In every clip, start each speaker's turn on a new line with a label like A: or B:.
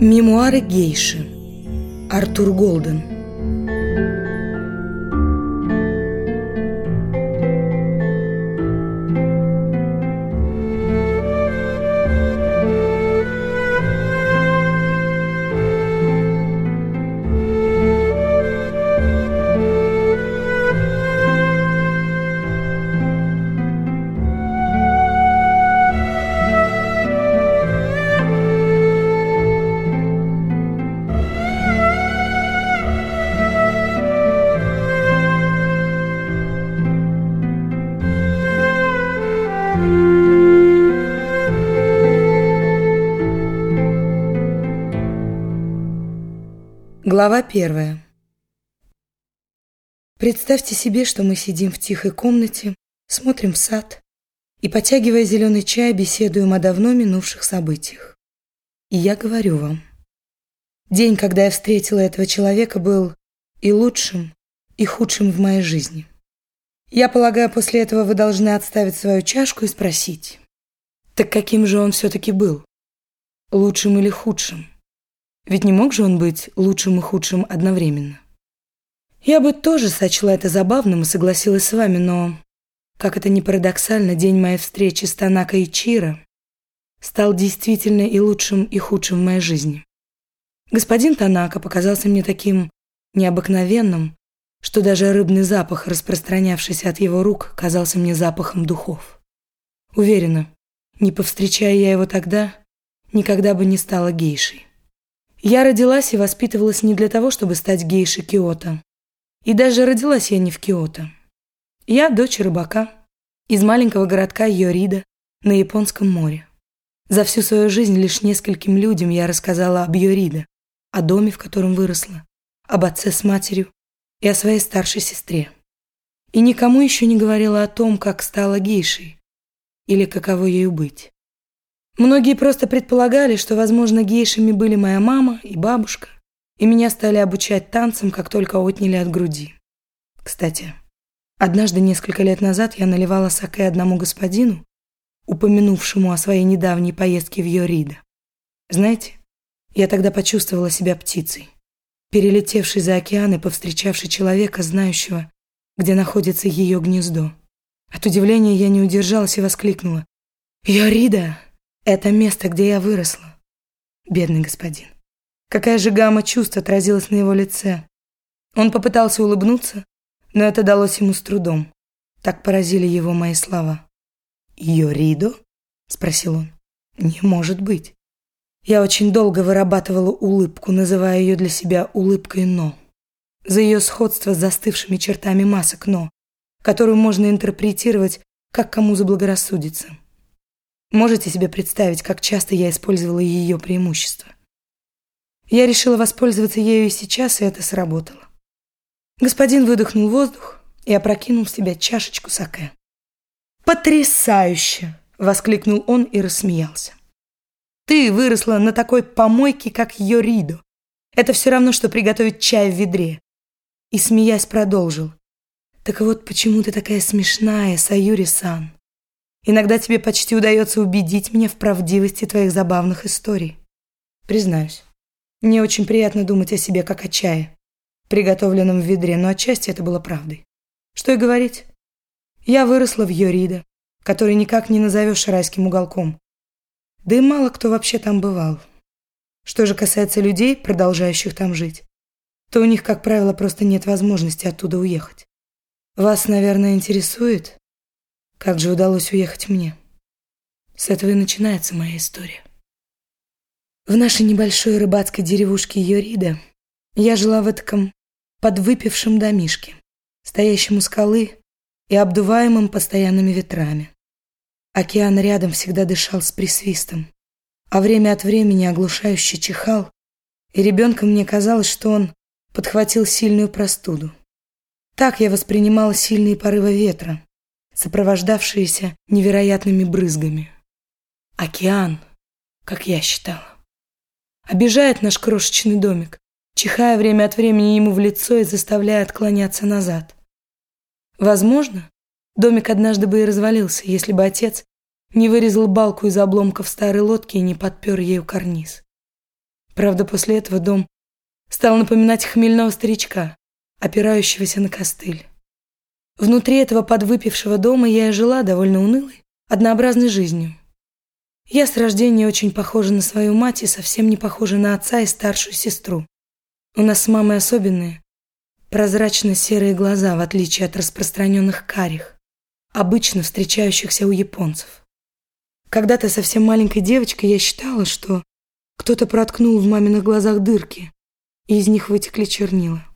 A: Мемуары гейши. Артур Голден. Глава первая. Представьте себе, что мы сидим в тихой комнате, смотрим в сад и, потягивая зеленый чай, беседуем о давно минувших событиях. И я говорю вам, день, когда я встретила этого человека, был и лучшим, и худшим в моей жизни. Я полагаю, после этого вы должны отставить свою чашку и спросить, так каким же он все-таки был? Лучшим или худшим? Ведь не мог же он быть лучшим и худшим одновременно. Я бы тоже сочла это забавным и согласилась с вами, но, как это ни парадоксально, день моей встречи с Танако и Чиро стал действительно и лучшим, и худшим в моей жизни. Господин Танака показался мне таким необыкновенным, что даже рыбный запах, распространявшийся от его рук, казался мне запахом духов. Уверена, не повстречая я его тогда, никогда бы не стала гейшей. Я родилась и воспитывалась не для того, чтобы стать гейшей Киото. И даже родилась я не в Киото. Я дочь рыбака из маленького городка Йорида на Японском море. За всю свою жизнь лишь нескольким людям я рассказала об Йорида, о доме, в котором выросла, об отце с матерью и о своей старшей сестре. И никому еще не говорила о том, как стала гейшей или каково ею быть. Многие просто предполагали, что, возможно, гейшами были моя мама и бабушка, и меня стали обучать танцам, как только отняли от груди. Кстати, однажды несколько лет назад я наливала саке одному господину, упомянувшему о своей недавней поездке в Йорида. Знаете, я тогда почувствовала себя птицей, перелетевшей за океан и повстречавшей человека, знающего, где находится ее гнездо. От удивления я не удержалась и воскликнула. «Йорида!» Это место, где я выросла. Бедный господин. Какая же гамма чувств отразилась на его лице. Он попытался улыбнуться, но это далось ему с трудом. Так поразили его мои слова. «Йоридо?» – спросил он. «Не может быть». Я очень долго вырабатывала улыбку, называя ее для себя улыбкой «но». За ее сходство с застывшими чертами масок «но», которую можно интерпретировать, как кому заблагорассудится. Можете себе представить, как часто я использовала ее преимущество? Я решила воспользоваться ею и сейчас, и это сработало. Господин выдохнул воздух и опрокинул в себя чашечку саке. «Потрясающе!» — воскликнул он и рассмеялся. «Ты выросла на такой помойке, как Йоридо. Это все равно, что приготовить чай в ведре». И, смеясь, продолжил. «Так вот почему ты такая смешная, Саюри-сан. Иногда тебе почти удается убедить меня в правдивости твоих забавных историй. Признаюсь, мне очень приятно думать о себе как о чае, приготовленном в ведре, но отчасти это было правдой. Что и говорить. Я выросла в Йорида, который никак не назовешь райским уголком. Да и мало кто вообще там бывал. Что же касается людей, продолжающих там жить, то у них, как правило, просто нет возможности оттуда уехать. Вас, наверное, интересует, как же удалось уехать мне? С этого и начинается моя история. В нашей небольшой рыбацкой деревушке Йорида я жила в этом подвыпившем домишке, стоящем у скалы и обдуваемом постоянными ветрами. Океан рядом всегда дышал с присвистом, а время от времени оглушающе чихал, и ребенком мне казалось, что он подхватил сильную простуду. Так я воспринимала сильные порывы ветра, сопровождавшиеся невероятными брызгами. Океан, как я считала. Обижает наш крошечный домик, чихая время от времени ему в лицо и заставляя отклоняться назад. Возможно, домик однажды бы и развалился, если бы отец не вырезал балку из обломков старой лодки и не подпер ею карниз. Правда, после этого дом стал напоминать хмельного старичка, опирающегося на костыль. Внутри этого подвыпившего дома я и жила довольно унылой, однообразной жизнью. Я с рождения очень похожа на свою мать и совсем не похожа на отца и старшую сестру. У нас с мамой особенные, прозрачно-серые глаза, в отличие от распространенных карих, обычно встречающихся у японцев. Когда-то совсем маленькой девочкой я считала, что кто-то проткнул в маминых глазах дырки, и из них вытекли чернила.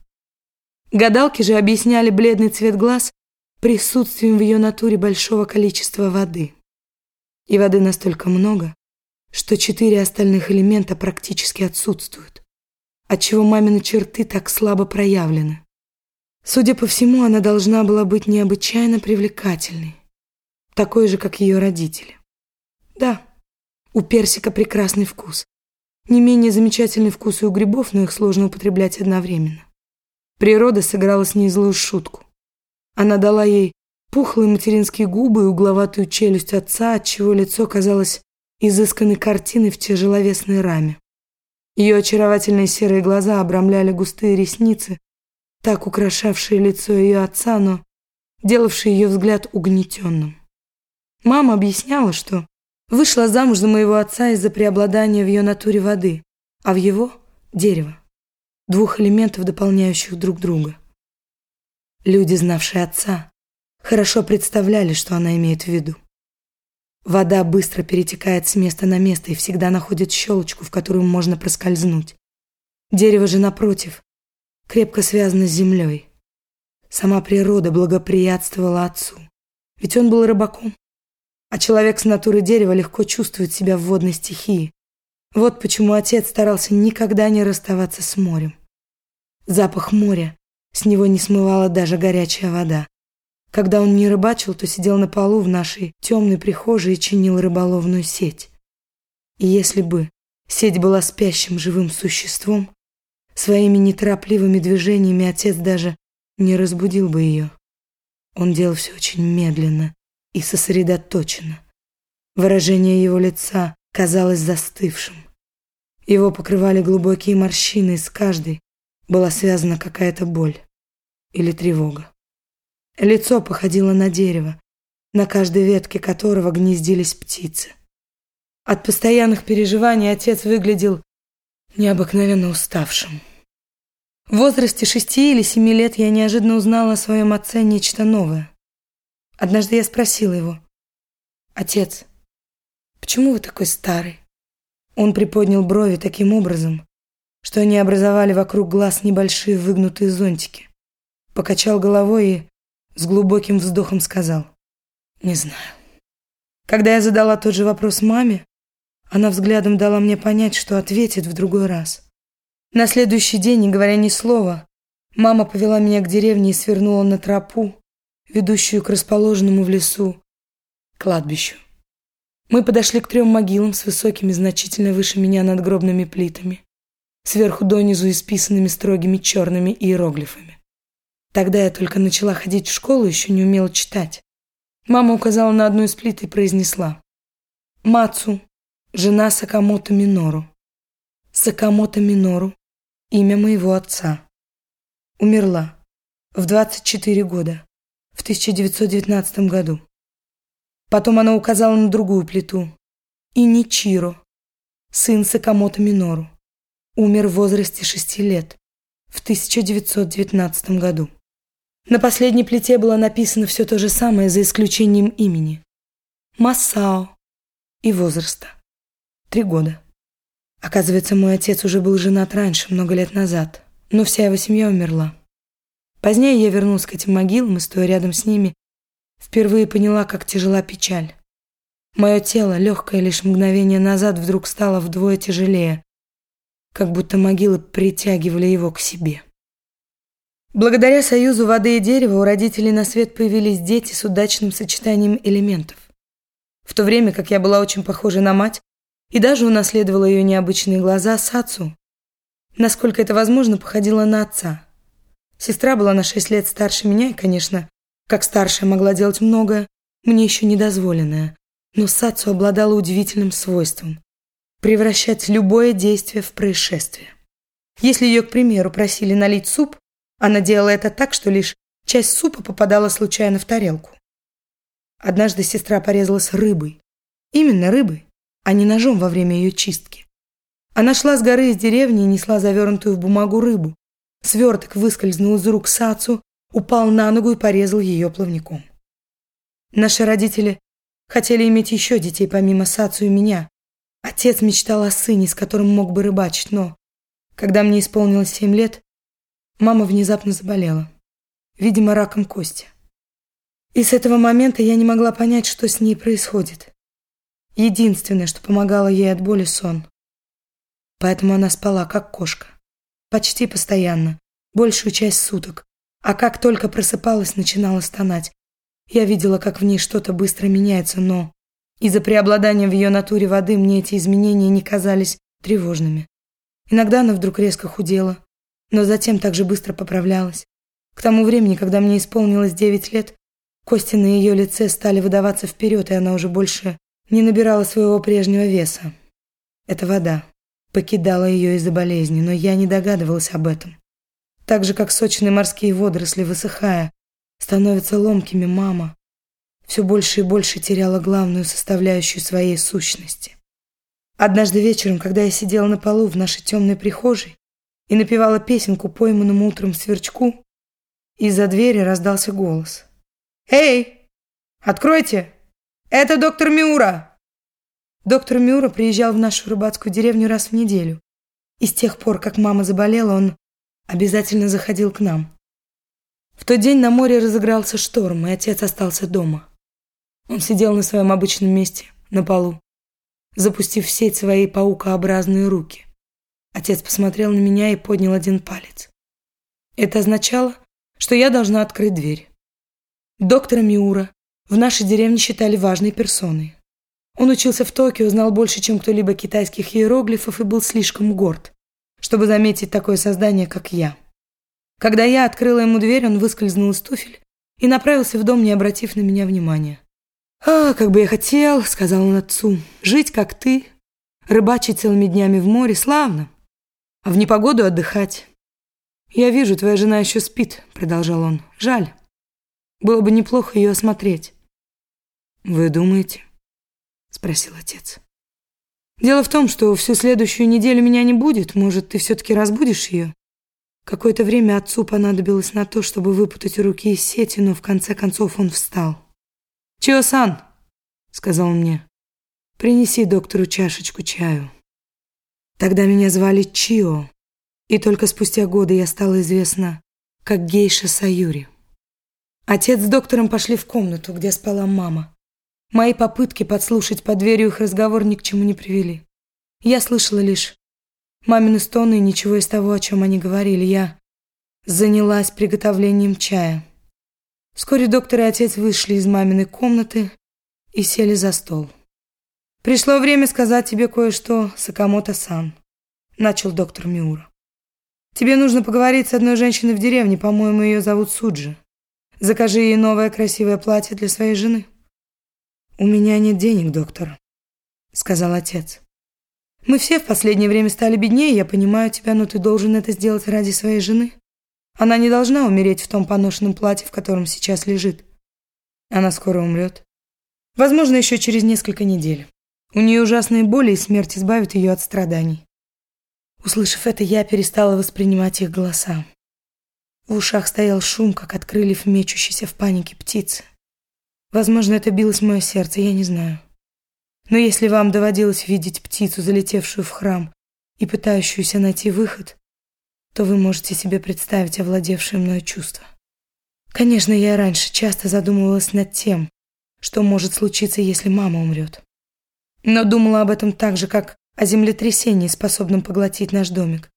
A: Гадалки же объясняли бледный цвет глаз присутствием в ее натуре большого количества воды. И воды настолько много, что четыре остальных элемента практически отсутствуют, отчего мамины черты так слабо проявлены. Судя по всему, она должна была быть необычайно привлекательной, такой же, как ее родители. Да, у персика прекрасный вкус. Не менее замечательный вкус и у грибов, но их сложно употреблять одновременно. Природа сыграла с ней злую шутку. Она дала ей пухлые материнские губы и угловатую челюсть отца, отчего лицо казалось изысканной картиной в тяжеловесной раме. Ее очаровательные серые глаза обрамляли густые ресницы, так украшавшие лицо ее отца, но делавшие ее взгляд угнетенным. Мама объясняла, что вышла замуж за моего отца из-за преобладания в ее натуре воды, а в его – дерево. Двух элементов, дополняющих друг друга. Люди, знавшие отца, хорошо представляли, что она имеет в виду. Вода быстро перетекает с места на место и всегда находит щелочку, в которую можно проскользнуть. Дерево же, напротив, крепко связано с землей. Сама природа благоприятствовала отцу, ведь он был рыбаком. А человек с натуры дерева легко чувствует себя в водной стихии. Вот почему отец старался никогда не расставаться с морем. Запах моря, с него не смывала даже горячая вода. Когда он не рыбачил, то сидел на полу в нашей темной прихожей и чинил рыболовную сеть. И если бы сеть была спящим живым существом, своими неторопливыми движениями отец даже не разбудил бы ее. Он делал все очень медленно и сосредоточенно. Выражение его лица казалось застывшим. Его покрывали глубокие морщины, и с каждой была связана какая-то боль или тревога. Лицо походило на дерево, на каждой ветке которого гнездились птицы. От постоянных переживаний отец выглядел необыкновенно уставшим. В возрасте шести или семи лет я неожиданно узнала о своем отце нечто новое. Однажды я спросила его, «Отец, почему вы такой старый?» Он приподнял брови таким образом, что они образовали вокруг глаз небольшие выгнутые зонтики. Покачал головой и с глубоким вздохом сказал «Не знаю». Когда я задала тот же вопрос маме, она взглядом дала мне понять, что ответит в другой раз. На следующий день, не говоря ни слова, мама повела меня к деревне и свернула на тропу, ведущую к расположенному в лесу кладбищу. Мы подошли к трем могилам с высокими, значительно выше меня надгробными плитами, сверху донизу исписанными строгими черными иероглифами. Тогда я только начала ходить в школу, еще не умела читать. Мама указала на одну из плит и произнесла. Мацу, жена Сакамото Минору. Сакамото Минору, имя моего отца. Умерла в 24 года, в 1919 году. Потом она указала на другую плиту. Иничиро, сын Сакамото Минору. Умер в возрасте 6 лет, в 1919 году. На последней плите было написано все то же самое, за исключением имени. Масао и возраста. Три года. Оказывается, мой отец уже был женат раньше, много лет назад, но вся его семья умерла. Позднее я вернулась к этим могилам и, стоя рядом с ними, впервые поняла, как тяжела печаль. Мое тело, легкое лишь мгновение назад, вдруг стало вдвое тяжелее, как будто могилы притягивали его к себе. Благодаря союзу воды и дерева у родителей на свет появились дети с удачным сочетанием элементов. В то время как я была очень похожа на мать и даже унаследовала ее необычные глаза, Сацу, насколько это возможно, походила на отца. Сестра была на шесть лет старше меня и, конечно, как старшая могла делать многое, мне еще недозволенное, но Сацу обладала удивительным свойством. превращать любое действие в происшествие. Если ее, к примеру, просили налить суп, она делала это так, что лишь часть супа попадала случайно в тарелку. Однажды сестра порезалась рыбой. Именно рыбой, а не ножом во время ее чистки. Она шла с горы из деревни и несла завернутую в бумагу рыбу. Сверток выскользнул из рук Сацу, упал на ногу и порезал ее плавником. Наши родители хотели иметь еще детей помимо Сацу и меня. Отец мечтал о сыне, с которым мог бы рыбачить, но когда мне исполнилось семь лет, мама внезапно заболела. Видимо, раком кости. И с этого момента я не могла понять, что с ней происходит. Единственное, что помогало ей от боли – сон. Поэтому она спала, как кошка. Почти постоянно, большую часть суток. А как только просыпалась, начинала стонать. Я видела, как в ней что-то быстро меняется, но из-за преобладания в ее натуре воды мне эти изменения не казались тревожными. Иногда она вдруг резко худела, но затем также быстро поправлялась. К тому времени, когда мне исполнилось девять лет, кости на ее лице стали выдаваться вперед, и она уже больше не набирала своего прежнего веса. Это вода покидала ее из-за болезни, но я не догадывалась об этом. Так же, как сочные морские водоросли, высыхая, становятся ломкими, мама все больше и больше теряла главную составляющую своей сущности. Однажды вечером, когда я сидела на полу в нашей темной прихожей и напевала песенку пойманному утром сверчку, из-за двери раздался голос. «Эй, откройте! Это доктор Миура!» Доктор Миура приезжал в нашу рыбацкую деревню раз в неделю. И с тех пор, как мама заболела, он обязательно заходил к нам. В тот день на море разыгрался шторм, и отец остался дома. Он сидел на своем обычном месте, на полу, запустив в сеть свои паукообразные руки. Отец посмотрел на меня и поднял один палец. Это означало, что я должна открыть дверь. Доктора Миура в нашей деревне считали важной персоной. Он учился в Токио, знал больше, чем кто-либо китайских иероглифов и был слишком горд, чтобы заметить такое создание, как я. Когда я открыла ему дверь, он выскользнул из туфель и направился в дом, не обратив на меня внимания. «А, как бы я хотел», — сказал он отцу, — «жить, как ты, рыбачить целыми днями в море, славно, а в непогоду отдыхать». «Я вижу, твоя жена еще спит», — продолжал он. «Жаль. Было бы неплохо ее осмотреть». «Вы думаете?» — спросил отец. «Дело в том, что всю следующую неделю меня не будет. Может, ты все-таки разбудишь ее?» Какое-то время отцу понадобилось на то, чтобы выпутать руки из сети, но в конце концов он встал. «Чио-сан», — сказал мне, — «принеси доктору чашечку чаю». Тогда меня звали Чио, и только спустя годы я стала известна как гейша Саюри. Отец с доктором пошли в комнату, где спала мама. Мои попытки подслушать под дверью их разговор ни к чему не привели. Я слышала лишь мамины стоны и ничего из того, о чем они говорили. Я занялась приготовлением чая. Вскоре доктор и отец вышли из маминой комнаты и сели за стол. «Пришло время сказать тебе кое-что, Сакамото-сан», — начал доктор Миура. «Тебе нужно поговорить с одной женщиной в деревне, по-моему, ее зовут Суджи. Закажи ей новое красивое платье для своей жены». «У меня нет денег, доктор», — сказал отец. «Мы все в последнее время стали беднее, я понимаю тебя, но ты должен это сделать ради своей жены». Она не должна умереть в том поношенном платье, в котором сейчас лежит. Она скоро умрет. Возможно, еще через несколько недель. У нее ужасные боли, и смерть избавит ее от страданий. Услышав это, я перестала воспринимать их голоса. В ушах стоял шум, как от крыльев мечущейся в панике птицы. Возможно, это билось мое сердце, я не знаю. Но если вам доводилось видеть птицу, залетевшую в храм и пытающуюся найти выход, то вы можете себе представить овладевшее мною чувство. Конечно, я раньше часто задумывалась над тем, что может случиться, если мама умрет. Но думала об этом так же, как о землетрясении, способном поглотить наш домик.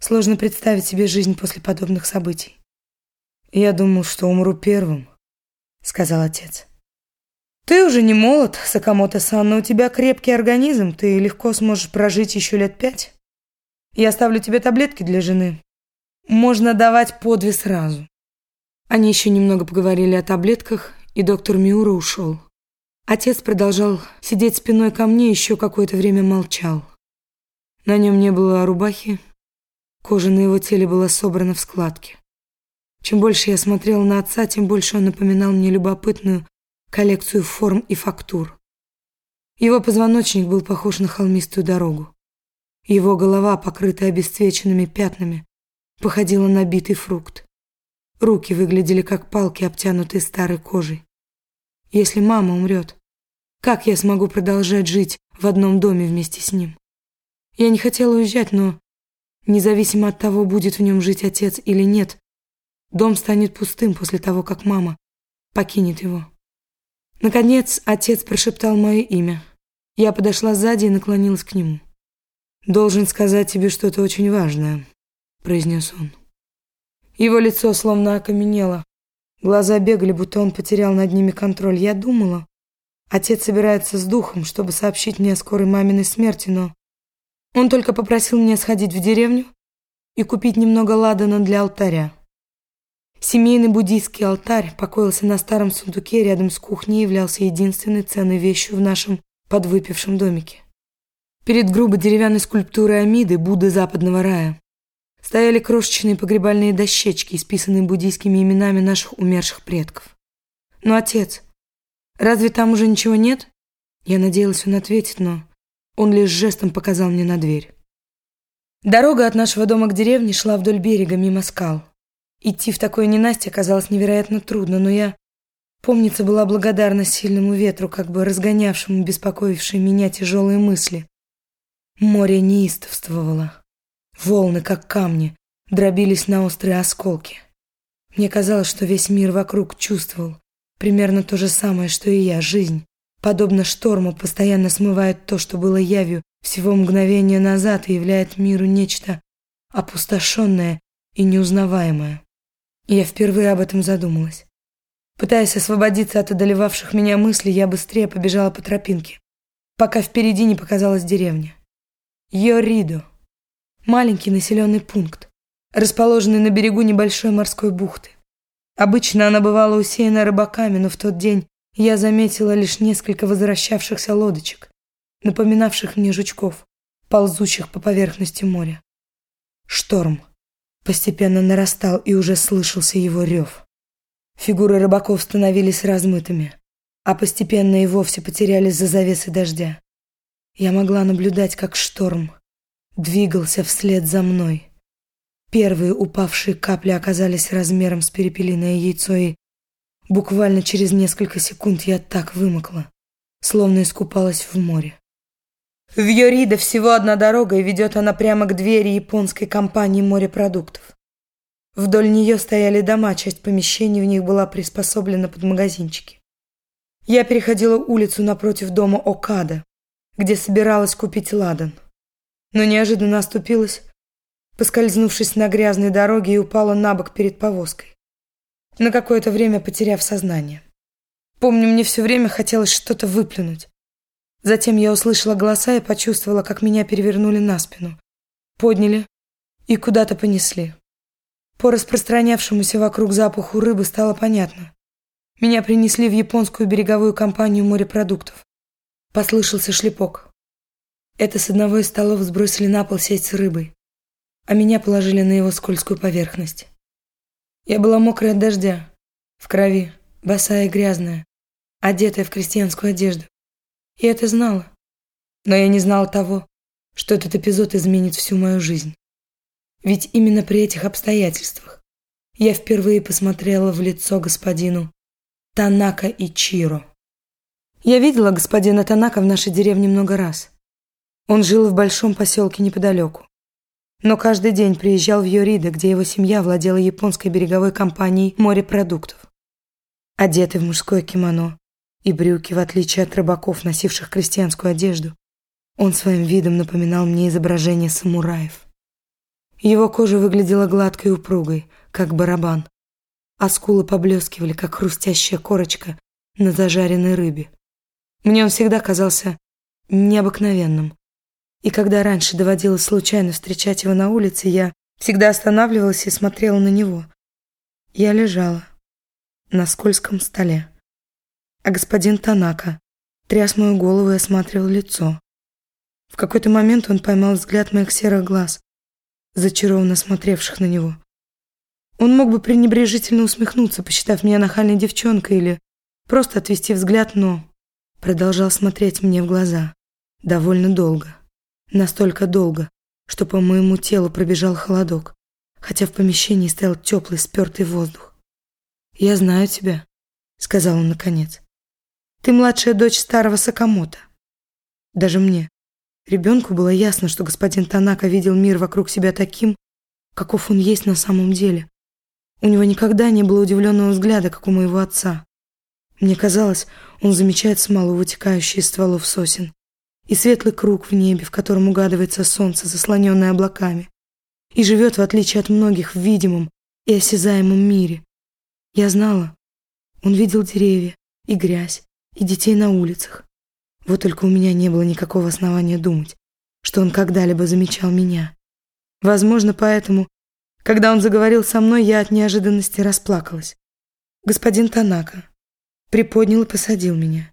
A: Сложно представить себе жизнь после подобных событий. «Я думал, что умру первым», — сказал отец. «Ты уже не молод, Сакамото-сан, но у тебя крепкий организм, ты легко сможешь прожить еще лет пять». Я оставлю тебе таблетки для жены. Можно давать по две сразу». Они еще немного поговорили о таблетках, и доктор Миура ушел. Отец продолжал сидеть спиной ко мне, еще какое-то время молчал. На нем не было рубахи, кожа на его теле была собрана в складки. Чем больше я смотрела на отца, тем больше он напоминал мне любопытную коллекцию форм и фактур. Его позвоночник был похож на холмистую дорогу. Его голова, покрытая обесцвеченными пятнами, походила на битый фрукт. Руки выглядели как палки, обтянутые старой кожей. Если мама умрет, как я смогу продолжать жить в одном доме вместе с ним? Я не хотела уезжать, но, независимо от того, будет в нем жить отец или нет, дом станет пустым после того, как мама покинет его. Наконец, отец прошептал мое имя. Я подошла сзади и наклонилась к нему. «Должен сказать тебе что-то очень важное», — произнес он. Его лицо словно окаменело. Глаза бегали, будто он потерял над ними контроль. Я думала, отец собирается с духом, чтобы сообщить мне о скорой маминой смерти, но он только попросил меня сходить в деревню и купить немного ладана для алтаря. Семейный буддийский алтарь покоился на старом сундуке рядом с кухней и являлся единственной ценной вещью в нашем подвыпившем домике. Перед грубой деревянной скульптурой Амиды, Будды западного рая, стояли крошечные погребальные дощечки, исписанные буддийскими именами наших умерших предков. «Но, отец, разве там уже ничего нет?» Я надеялась, он ответит, но он лишь жестом показал мне на дверь. Дорога от нашего дома к деревне шла вдоль берега, мимо скал. Идти в такое ненастье оказалось невероятно трудно, но я, помнится, была благодарна сильному ветру, как бы разгонявшему беспокоившие меня тяжелые мысли. Море неистовствовало. Волны, как камни, дробились на острые осколки. Мне казалось, что весь мир вокруг чувствовал примерно то же самое, что и я, жизнь подобно шторму, постоянно смывает то, что было явью всего мгновения назад и являет миру нечто опустошенное и неузнаваемое. Я впервые об этом задумалась. Пытаясь освободиться от одолевавших меня мыслей, я быстрее побежала по тропинке, пока впереди не показалась деревня. Йоридо. Маленький населенный пункт, расположенный на берегу небольшой морской бухты. Обычно она бывала усеяна рыбаками, но в тот день я заметила лишь несколько возвращавшихся лодочек, напоминавших мне жучков, ползущих по поверхности моря. Шторм постепенно нарастал, и уже слышался его рев. Фигуры рыбаков становились размытыми, а постепенно и вовсе потерялись за завесой дождя. Я могла наблюдать, как шторм двигался вслед за мной. Первые упавшие капли оказались размером с перепелиное яйцо и Буквально через несколько секунд я так вымокла, словно искупалась в море. В Йорида всего одна дорога, и ведет она прямо к двери японской компании морепродуктов. Вдоль нее стояли дома, часть помещений в них была приспособлена под магазинчики. Я переходила улицу напротив дома Окада, где собиралась купить ладан. Но неожиданно оступилась, поскользнувшись на грязной дороге и упала на бок перед повозкой на какое-то время потеряв сознание. Помню, мне все время хотелось что-то выплюнуть. Затем я услышала голоса и почувствовала, как меня перевернули на спину, подняли и куда-то понесли. По распространявшемуся вокруг запаху рыбы стало понятно. Меня принесли в японскую береговую компанию морепродуктов. Послышался шлепок. Это с одного из столов сбросили на пол сеть с рыбой, а меня положили на его скользкую поверхность. Я была мокрая от дождя, в крови, босая и грязная, одетая в крестьянскую одежду. Я это знала. Но я не знала того, что этот эпизод изменит всю мою жизнь. Ведь именно при этих обстоятельствах я впервые посмотрела в лицо господину Танака и Чиро. Я видела господина Танака в нашей деревне много раз. Он жил в большом поселке неподалеку но каждый день приезжал в Йорида, где его семья владела японской береговой компанией морепродуктов. Одетый в мужское кимоно и брюки, в отличие от рыбаков, носивших крестьянскую одежду, он своим видом напоминал мне изображение самураев. Его кожа выглядела гладкой и упругой, как барабан, а скулы поблескивали, как хрустящая корочка на зажаренной рыбе. Мне он всегда казался необыкновенным, и когда раньше доводилось случайно встречать его на улице, я всегда останавливалась и смотрела на него. Я лежала на скользком столе, а господин Танака тряс мою голову и осматривал лицо. В какой-то момент он поймал взгляд моих серых глаз, зачарованно смотревших на него. Он мог бы пренебрежительно усмехнуться, посчитав меня нахальной девчонкой или просто отвести взгляд, но продолжал смотреть мне в глаза довольно долго. Настолько долго, что по моему телу пробежал холодок, хотя в помещении стоял теплый, спертый воздух. «Я знаю тебя», — сказал он наконец. «Ты младшая дочь старого Сакамото. Даже мне, ребенку, было ясно, что господин Танака видел мир вокруг себя таким, каков он есть на самом деле. У него никогда не было удивленного взгляда, как у моего отца. Мне казалось, он замечает смолу, вытекающую из стволов сосен, и светлый круг в небе, в котором угадывается солнце, заслоненное облаками, и живет, в отличие от многих, в видимом и осязаемом мире. Я знала, он видел деревья и грязь, и детей на улицах. Вот только у меня не было никакого основания думать, что он когда-либо замечал меня. Возможно, поэтому, когда он заговорил со мной, я от неожиданности расплакалась. Господин Танака приподнял и посадил меня.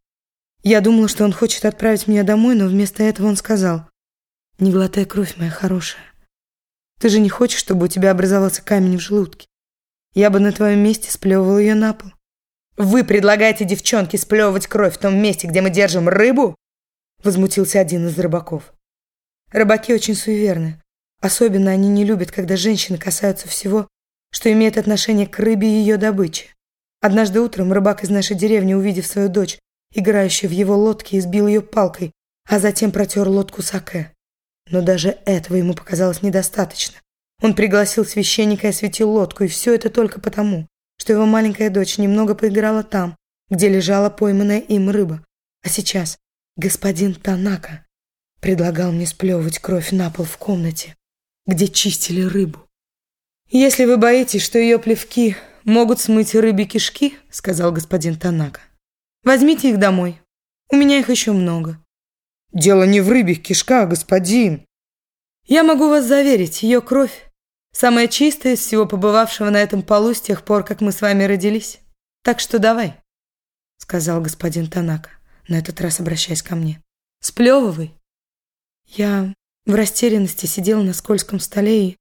A: Я думала, что он хочет отправить меня домой, но вместо этого он сказал, «Не глотай кровь, моя хорошая. Ты же не хочешь, чтобы у тебя образовался камень в желудке? Я бы на твоем месте сплевывал ее на пол». «Вы предлагаете девчонке сплевывать кровь в том месте, где мы держим рыбу?» Возмутился один из рыбаков. Рыбаки очень суеверны. Особенно они не любят, когда женщины касаются всего, что имеет отношение к рыбе и ее добыче. Однажды утром рыбак из нашей деревни, увидев свою дочь, играющую в его лодке, избил ее палкой, а затем протер лодку саке. Но даже этого ему показалось недостаточно. Он пригласил священника и осветил лодку, и все это только потому, что его маленькая дочь немного поиграла там, где лежала пойманная им рыба. А сейчас господин Танака предлагал мне сплевывать кровь на пол в комнате, где чистили рыбу. «Если вы боитесь, что ее плевки могут смыть рыбе кишки», — сказал господин Танака. «Возьмите их домой. У меня их еще много».
B: «Дело не в рыбьих кишках, господин».
A: «Я могу вас заверить, ее кровь самая чистая из всего побывавшего на этом полу с тех пор, как мы с вами родились. Так что давай», — сказал господин Танака, на этот раз обращаясь ко мне. «Сплевывай». Я в растерянности сидела на скользком столе и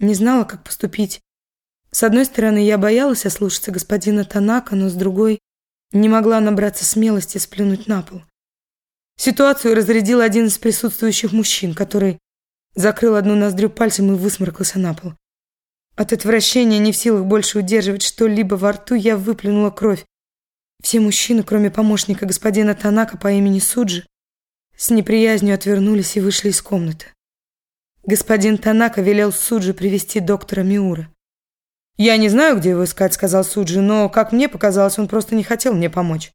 A: не знала, как поступить. С одной стороны, я боялась ослушаться господина Танака, но с другой не могла набраться смелости сплюнуть на пол. Ситуацию разрядил один из присутствующих мужчин, который закрыл одну ноздрю пальцем и высморкался на пол. От отвращения, не в силах больше удерживать что-либо во рту, я выплюнула кровь. Все мужчины, кроме помощника господина Танака по имени Суджи, с неприязнью отвернулись и вышли из комнаты. Господин Танака велел Суджи привести доктора Миура. «Я не знаю, где его искать», — сказал Суджи, но, как мне показалось, он просто не хотел мне помочь.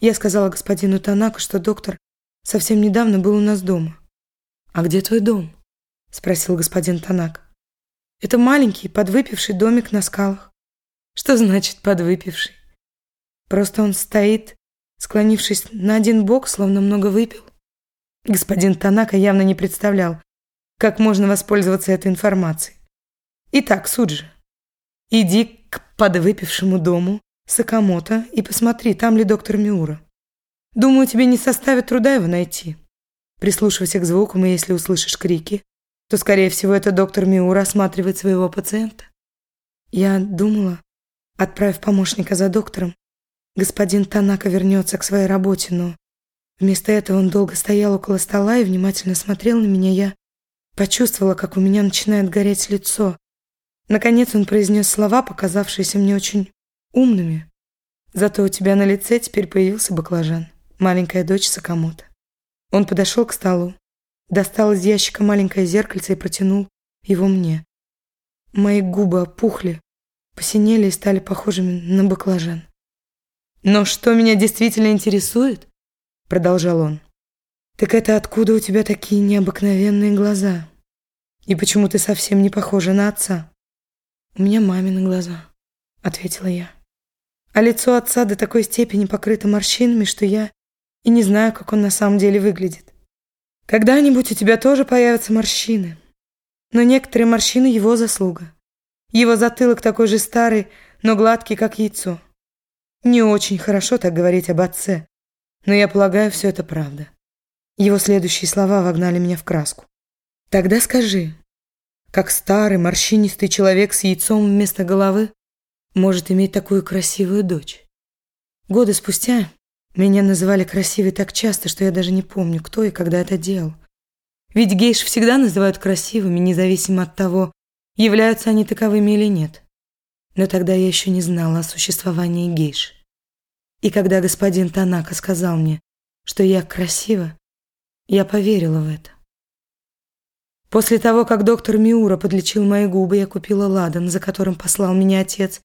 A: Я сказала господину Танаку, что доктор совсем недавно был у нас дома. «А где твой дом?» — спросил господин Танак. «Это маленький, подвыпивший домик на скалах». «Что значит подвыпивший?» «Просто он стоит, склонившись на один бок, словно много выпил». Господин Танака явно не представлял, как можно воспользоваться этой информацией. «Итак, Суджи, Иди к подвыпившему дому Сакамото и посмотри, там ли доктор Миура. Думаю, тебе не составит труда его найти. Прислушивайся к звукам, и если услышишь крики, то, скорее всего, это доктор Миура осматривает своего пациента. Я думала, отправив помощника за доктором, господин Танака вернется к своей работе, но вместо этого он долго стоял около стола и внимательно смотрел на меня. Я почувствовала, как у меня начинает гореть лицо, Наконец он произнес слова, показавшиеся мне очень умными. Зато у тебя на лице теперь появился баклажан, маленькая дочь Сакамото. Он подошел к столу, достал из ящика маленькое зеркальце и протянул его мне. Мои губы опухли, посинели и стали похожими на баклажан. «Но что меня действительно интересует?» — продолжал он. «Так это откуда у тебя такие необыкновенные глаза? И почему ты совсем не похожа на отца?» «У меня мамины глаза», — ответила я. А лицо отца до такой степени покрыто морщинами, что я и не знаю, как он на самом деле выглядит. Когда-нибудь у тебя тоже появятся морщины. Но некоторые морщины — его заслуга. Его затылок такой же старый, но гладкий, как яйцо. Не очень хорошо так говорить об отце, но я полагаю, все это правда. Его следующие слова вогнали меня в краску. «Тогда скажи, как старый морщинистый человек с яйцом вместо головы может иметь такую красивую дочь?» Годы спустя меня называли красивой так часто, что я даже не помню, кто и когда это делал. Ведь гейш всегда называют красивыми, независимо от того, являются они таковыми или нет. Но тогда я еще не знала о существовании гейш. И когда господин Танака сказал мне, что я красива, я поверила в это. После того, как доктор Миура подлечил мои губы, я купила ладан, за которым послал меня отец,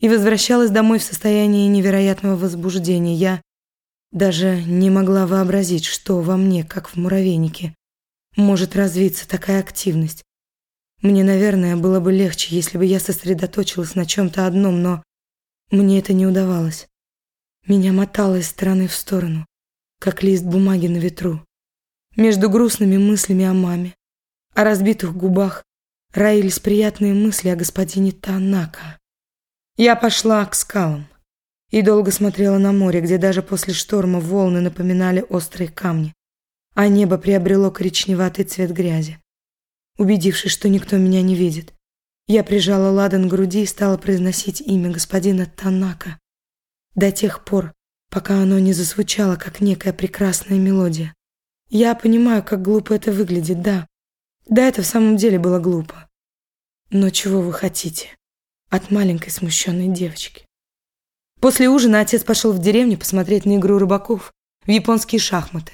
A: и возвращалась домой в состоянии невероятного возбуждения. Я даже не могла вообразить, что во мне, как в муравейнике, может развиться такая активность. Мне, наверное, было бы легче, если бы я сосредоточилась на чем-то одном, но мне это не удавалось. Меня мотало из стороны в сторону, как лист бумаги на ветру. Между грустными мыслями о маме, о разбитых губах роились приятные мысли о господине Танака. Я пошла к скалам и долго смотрела на море, где даже после шторма волны напоминали острые камни, а небо приобрело коричневатый цвет грязи. Убедившись, что никто меня не видит, я прижала ладан к груди и стала произносить имя господина Танака до тех пор, пока оно не зазвучало, как некая прекрасная мелодия. Я понимаю, как глупо это выглядит, да. Да, это в самом деле было глупо. Но чего вы хотите от маленькой смущенной девочки? После ужина отец пошел в деревню посмотреть на игру рыбаков в японские шахматы.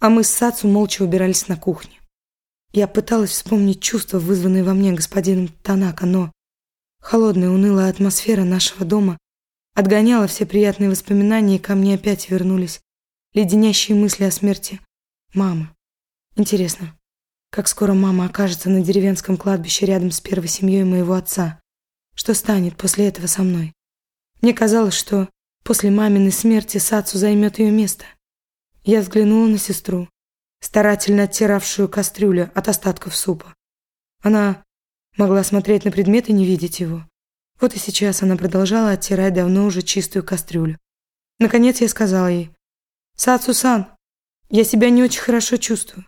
A: А мы с Сацу молча убирались на кухне. Я пыталась вспомнить чувства, вызванные во мне господином Танака, но холодная, унылая атмосфера нашего дома отгоняла все приятные воспоминания, и ко мне опять вернулись леденящие мысли о смерти Мама. Интересно, как скоро мама окажется на деревенском кладбище рядом с первой семьей моего отца? Что станет после этого со мной? Мне казалось, что после маминой смерти Сацу займет ее место. Я взглянула на сестру, старательно оттиравшую кастрюлю от остатков супа. Она могла смотреть на предмет и не видеть его. Вот и сейчас она продолжала оттирать давно уже чистую кастрюлю. Наконец я сказала ей, «Сацу-сан, я себя не очень хорошо чувствую.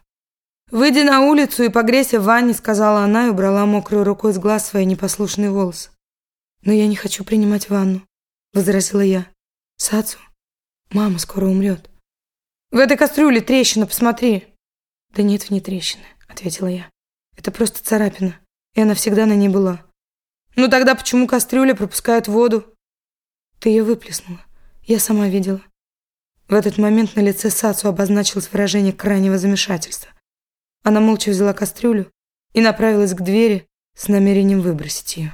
A: «Выйди на улицу и погрейся в ванне», — сказала она и убрала мокрой рукой с глаз свои непослушные волосы. «Но я не хочу принимать ванну», — возразила я. «Сацу, мама скоро умрет». «В этой кастрюле трещина, посмотри». «Да нет в ней трещины», — ответила я. «Это просто царапина, и она всегда на ней была». «Ну тогда почему кастрюля пропускает воду?» «Ты ее выплеснула. Я сама видела. В этот момент на лице Сацу обозначилось выражение крайнего замешательства. Она молча взяла кастрюлю и направилась к двери с намерением выбросить ее.